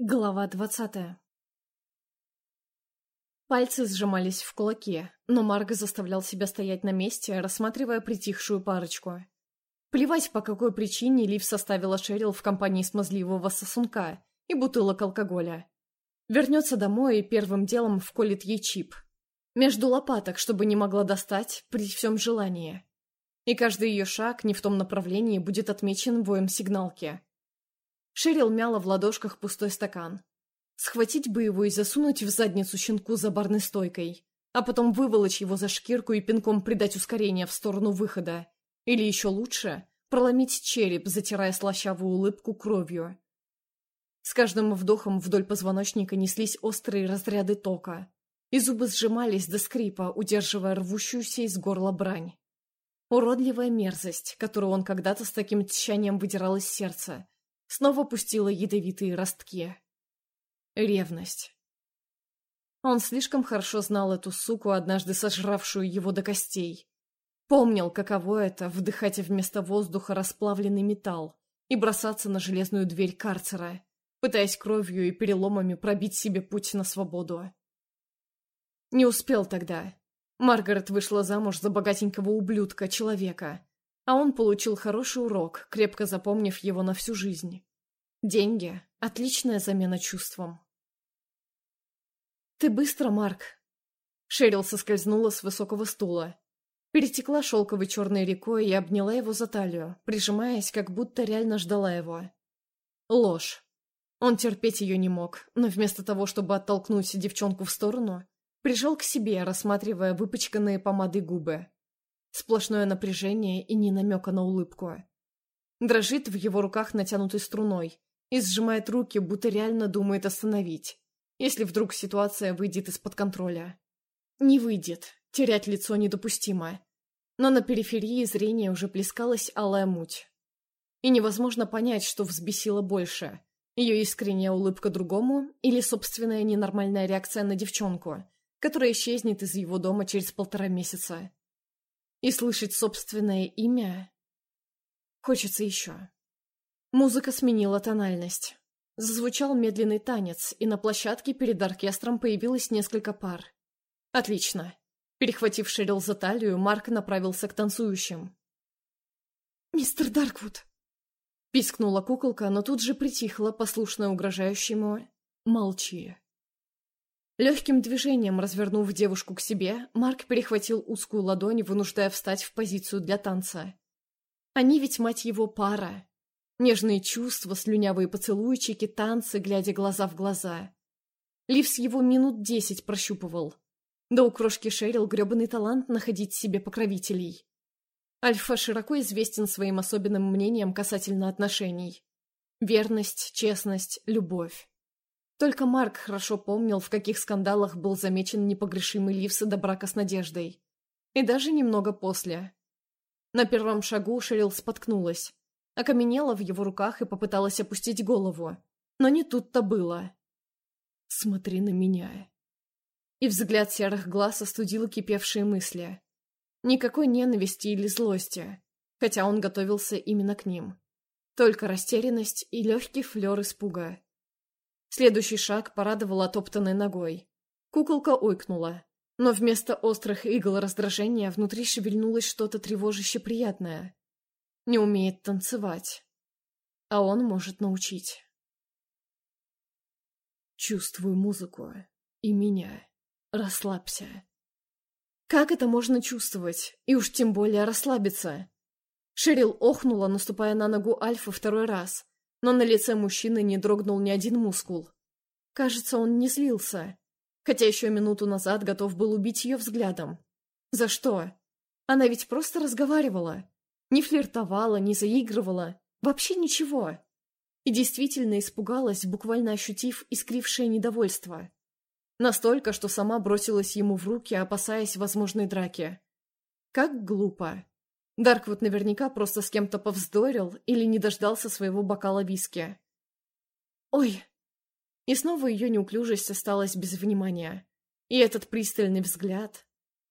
Глава двадцатая Пальцы сжимались в кулаке, но Марго заставлял себя стоять на месте, рассматривая притихшую парочку. Плевать, по какой причине Лив составила Шерил в компании смазливого сосунка и бутылок алкоголя. Вернется домой и первым делом вколет ей чип. Между лопаток, чтобы не могла достать при всем желании. И каждый ее шаг не в том направлении будет отмечен воем сигналки. Шерил мяла в ладошках пустой стакан. Схватить бы его и засунуть в задницу щенку за барной стойкой, а потом выволочь его за шкирку и пинком придать ускорение в сторону выхода. Или еще лучше, проломить череп, затирая слащавую улыбку кровью. С каждым вдохом вдоль позвоночника неслись острые разряды тока, и зубы сжимались до скрипа, удерживая рвущуюся из горла брань. Уродливая мерзость, которую он когда-то с таким тщанием выдирал из сердца, снова пустила ядовитые ростки. Ревность. Он слишком хорошо знал эту суку, однажды сожравшую его до костей. Помнил, каково это — вдыхать вместо воздуха расплавленный металл и бросаться на железную дверь карцера, пытаясь кровью и переломами пробить себе путь на свободу. Не успел тогда. Маргарет вышла замуж за богатенького ублюдка-человека, а он получил хороший урок, крепко запомнив его на всю жизнь. Деньги — отличная замена чувствам. «Ты быстро, Марк!» Шерил соскользнула с высокого стула. Перетекла шелковой черной рекой и обняла его за талию, прижимаясь, как будто реально ждала его. Ложь. Он терпеть ее не мог, но вместо того, чтобы оттолкнуть девчонку в сторону, прижал к себе, рассматривая выпачканные помадой губы. Сплошное напряжение и ни намека на улыбку. Дрожит в его руках натянутой струной и сжимает руки, будто реально думает остановить, если вдруг ситуация выйдет из-под контроля. Не выйдет, терять лицо недопустимо. Но на периферии зрения уже плескалась алая муть. И невозможно понять, что взбесило больше. Ее искренняя улыбка другому или собственная ненормальная реакция на девчонку, которая исчезнет из его дома через полтора месяца. И слышать собственное имя... Хочется еще. Музыка сменила тональность. Зазвучал медленный танец, и на площадке перед оркестром появилось несколько пар. Отлично. Перехватив Шерил за талию, Марк направился к танцующим. «Мистер Дарквуд!» Пискнула куколка, но тут же притихла, послушно угрожающему «Молчи». Легким движением развернув девушку к себе, Марк перехватил узкую ладонь, вынуждая встать в позицию для танца. Они ведь, мать его, пара. Нежные чувства, слюнявые поцелуйчики, танцы, глядя глаза в глаза. Ливс его минут десять прощупывал. Да у крошки Шерил гребаный талант находить себе покровителей. Альфа широко известен своим особенным мнением касательно отношений. Верность, честность, любовь. Только Марк хорошо помнил, в каких скандалах был замечен непогрешимый Ливс до брака с Надеждой. И даже немного после. На первом шагу Шерил споткнулась. Окаменела в его руках и попыталась опустить голову. Но не тут-то было. «Смотри на меня». И взгляд серых глаз остудил кипевшие мысли. Никакой ненависти или злости, хотя он готовился именно к ним. Только растерянность и легкий флер испуга. Следующий шаг порадовал отоптанной ногой. Куколка ойкнула, но вместо острых игл раздражения внутри шевельнулось что-то тревожище приятное. Не умеет танцевать. А он может научить. Чувствую музыку. И меня. Расслабься. Как это можно чувствовать? И уж тем более расслабиться. Шерил охнула, наступая на ногу Альфа второй раз но на лице мужчины не дрогнул ни один мускул. Кажется, он не злился, хотя еще минуту назад готов был убить ее взглядом. За что? Она ведь просто разговаривала. Не флиртовала, не заигрывала. Вообще ничего. И действительно испугалась, буквально ощутив искрившее недовольство. Настолько, что сама бросилась ему в руки, опасаясь возможной драки. Как глупо. Дарквуд наверняка просто с кем-то повздорил или не дождался своего бокала виски. «Ой!» И снова ее неуклюжесть осталась без внимания. И этот пристальный взгляд...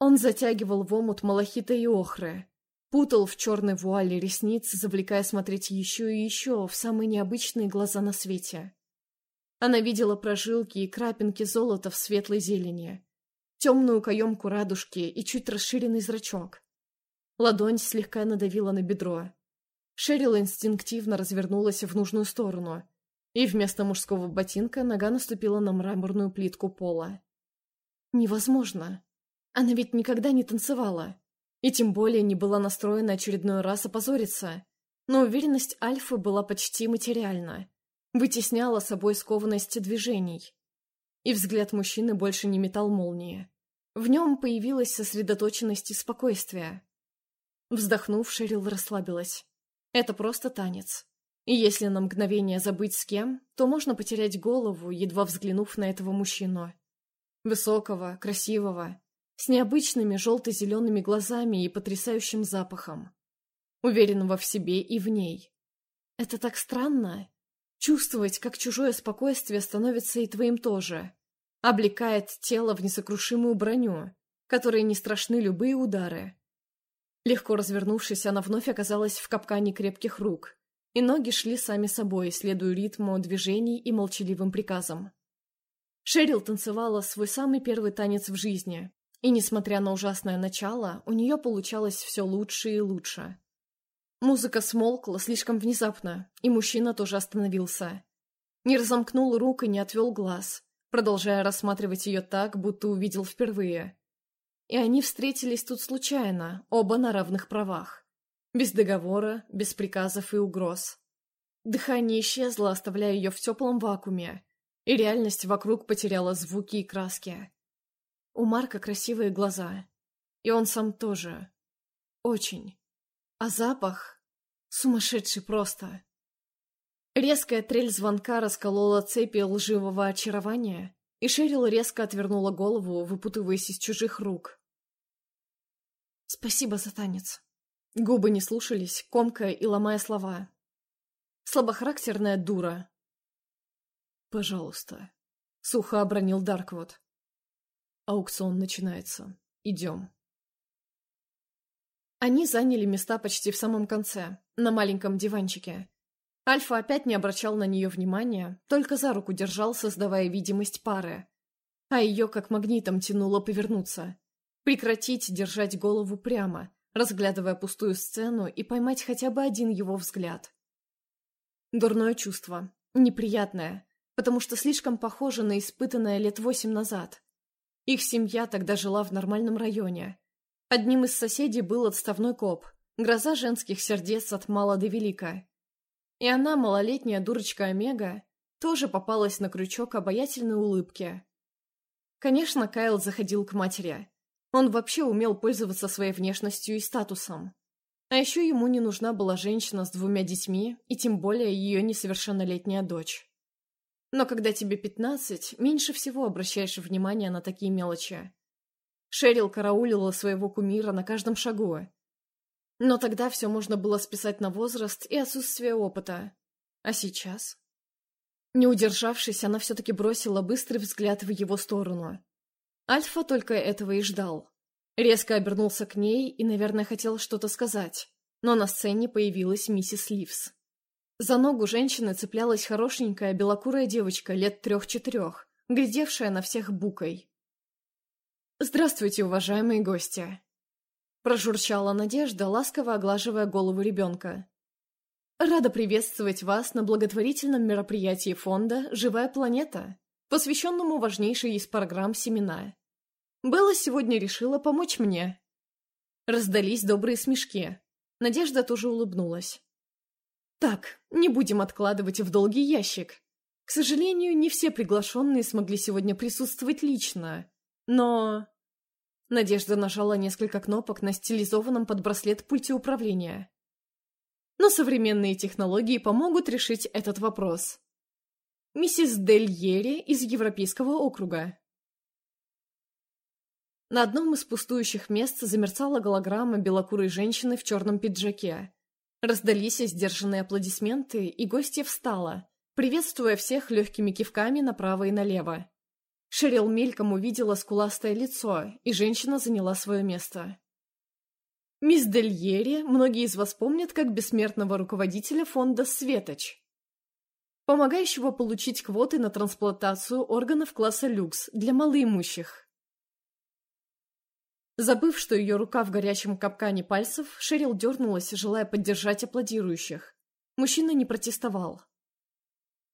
Он затягивал в омут малахита и охры, путал в черной вуале ресниц, завлекая смотреть еще и еще в самые необычные глаза на свете. Она видела прожилки и крапинки золота в светлой зелени, темную каемку радужки и чуть расширенный зрачок. Ладонь слегка надавила на бедро. Шерил инстинктивно развернулась в нужную сторону, и вместо мужского ботинка нога наступила на мраморную плитку пола. Невозможно. Она ведь никогда не танцевала. И тем более не была настроена очередной раз опозориться. Но уверенность Альфы была почти материальна. Вытесняла собой скованность движений. И взгляд мужчины больше не метал молнии. В нем появилась сосредоточенность и спокойствие. Вздохнув, Шерил расслабилась. Это просто танец. И если на мгновение забыть с кем, то можно потерять голову, едва взглянув на этого мужчину. Высокого, красивого, с необычными желто-зелеными глазами и потрясающим запахом. Уверенного в себе и в ней. Это так странно. Чувствовать, как чужое спокойствие становится и твоим тоже. Облекает тело в несокрушимую броню, которой не страшны любые удары. Легко развернувшись, она вновь оказалась в капкане крепких рук, и ноги шли сами собой, следуя ритму движений и молчаливым приказам. Шерил танцевала свой самый первый танец в жизни, и, несмотря на ужасное начало, у нее получалось все лучше и лучше. Музыка смолкла слишком внезапно, и мужчина тоже остановился. Не разомкнул рук и не отвел глаз, продолжая рассматривать ее так, будто увидел впервые. И они встретились тут случайно, оба на равных правах. Без договора, без приказов и угроз. Дыхание исчезло, оставляя ее в теплом вакууме, и реальность вокруг потеряла звуки и краски. У Марка красивые глаза, и он сам тоже. Очень. А запах? Сумасшедший просто. Резкая трель звонка расколола цепи лживого очарования, и Шерил резко отвернула голову, выпутываясь из чужих рук. Спасибо за танец. Губы не слушались, комкая и ломая слова. Слабохарактерная дура. Пожалуйста. Сухо обронил Дарквуд. Аукцион начинается. Идем. Они заняли места почти в самом конце, на маленьком диванчике. Альфа опять не обращал на нее внимания, только за руку держал, создавая видимость пары. А ее как магнитом тянуло повернуться. Прекратить держать голову прямо, разглядывая пустую сцену и поймать хотя бы один его взгляд. Дурное чувство. Неприятное, потому что слишком похоже на испытанное лет восемь назад. Их семья тогда жила в нормальном районе. Одним из соседей был отставной коп, гроза женских сердец от мала до велика. И она, малолетняя дурочка Омега, тоже попалась на крючок обаятельной улыбки. Конечно, Кайл заходил к матери, он вообще умел пользоваться своей внешностью и статусом. А еще ему не нужна была женщина с двумя детьми, и тем более ее несовершеннолетняя дочь. Но когда тебе пятнадцать, меньше всего обращаешь внимание на такие мелочи. Шерил караулила своего кумира на каждом шагу. Но тогда все можно было списать на возраст и отсутствие опыта. А сейчас? Не удержавшись, она все-таки бросила быстрый взгляд в его сторону. Альфа только этого и ждал. Резко обернулся к ней и, наверное, хотел что-то сказать, но на сцене появилась миссис Ливс. За ногу женщины цеплялась хорошенькая белокурая девочка лет трех-четырех, глядевшая на всех букой. «Здравствуйте, уважаемые гости!» Прожурчала Надежда, ласково оглаживая голову ребенка. «Рада приветствовать вас на благотворительном мероприятии фонда «Живая планета», посвященному важнейшей из программ «Семена». Белла сегодня решила помочь мне. Раздались добрые смешки. Надежда тоже улыбнулась. Так, не будем откладывать в долгий ящик. К сожалению, не все приглашенные смогли сегодня присутствовать лично. Но... Надежда нажала несколько кнопок на стилизованном под браслет пульте управления. Но современные технологии помогут решить этот вопрос. Миссис Дель Ери из Европейского округа. На одном из пустующих мест замерцала голограмма белокурой женщины в черном пиджаке. Раздались сдержанные аплодисменты, и гостья встала, приветствуя всех легкими кивками направо и налево. Шерил мельком увидела скуластое лицо, и женщина заняла свое место. Мисс Дельери многие из вас помнят как бессмертного руководителя фонда «Светоч». помогающего получить квоты на трансплантацию органов класса люкс для малоимущих. Забыв, что ее рука в горячем капкане пальцев, Шерил дернулась, желая поддержать аплодирующих. Мужчина не протестовал.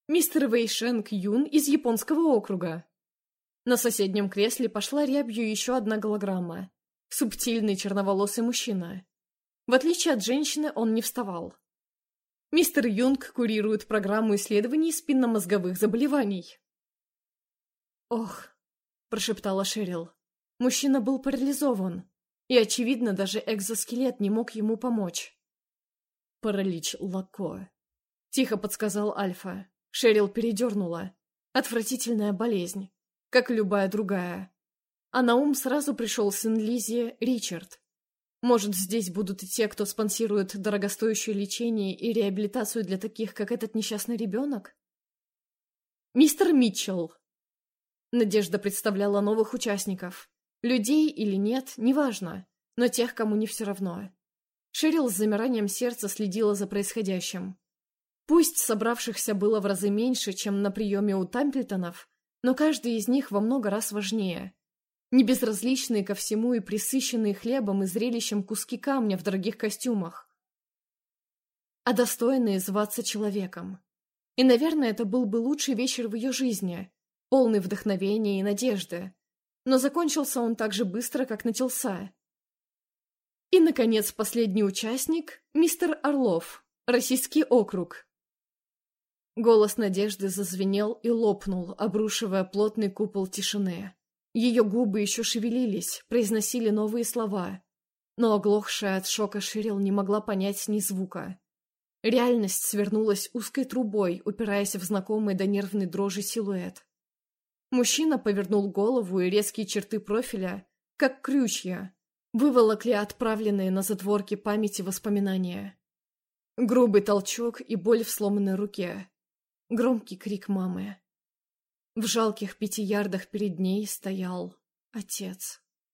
«Мистер Вэй Шенк Юн из японского округа». На соседнем кресле пошла рябью еще одна голограмма. Субтильный черноволосый мужчина. В отличие от женщины, он не вставал. Мистер Юнг курирует программу исследований спинномозговых заболеваний. «Ох», — прошептала Шерил. Мужчина был парализован, и, очевидно, даже экзоскелет не мог ему помочь. «Паралич Лако», — тихо подсказал Альфа. Шерил передернула. Отвратительная болезнь, как любая другая. А на ум сразу пришел сын Лизи, Ричард. Может, здесь будут и те, кто спонсирует дорогостоящее лечение и реабилитацию для таких, как этот несчастный ребенок? «Мистер Митчелл!» Надежда представляла новых участников. Людей или нет, неважно, но тех, кому не все равно. Шерил с замиранием сердца следила за происходящим. Пусть собравшихся было в разы меньше, чем на приеме у Тамплитонов, но каждый из них во много раз важнее не безразличные ко всему и присыщенные хлебом и зрелищем куски камня в дорогих костюмах, а достойные зваться человеком. И, наверное, это был бы лучший вечер в ее жизни, полный вдохновения и надежды. Но закончился он так же быстро, как начался. И, наконец, последний участник — мистер Орлов, Российский округ. Голос Надежды зазвенел и лопнул, обрушивая плотный купол тишины. Ее губы еще шевелились, произносили новые слова, но оглохшая от шока Ширил не могла понять ни звука. Реальность свернулась узкой трубой, упираясь в знакомый до нервной дрожи силуэт. Мужчина повернул голову, и резкие черты профиля, как крючья, выволокли отправленные на затворки памяти воспоминания. Грубый толчок и боль в сломанной руке. Громкий крик мамы. В жалких пяти ярдах перед ней стоял отец.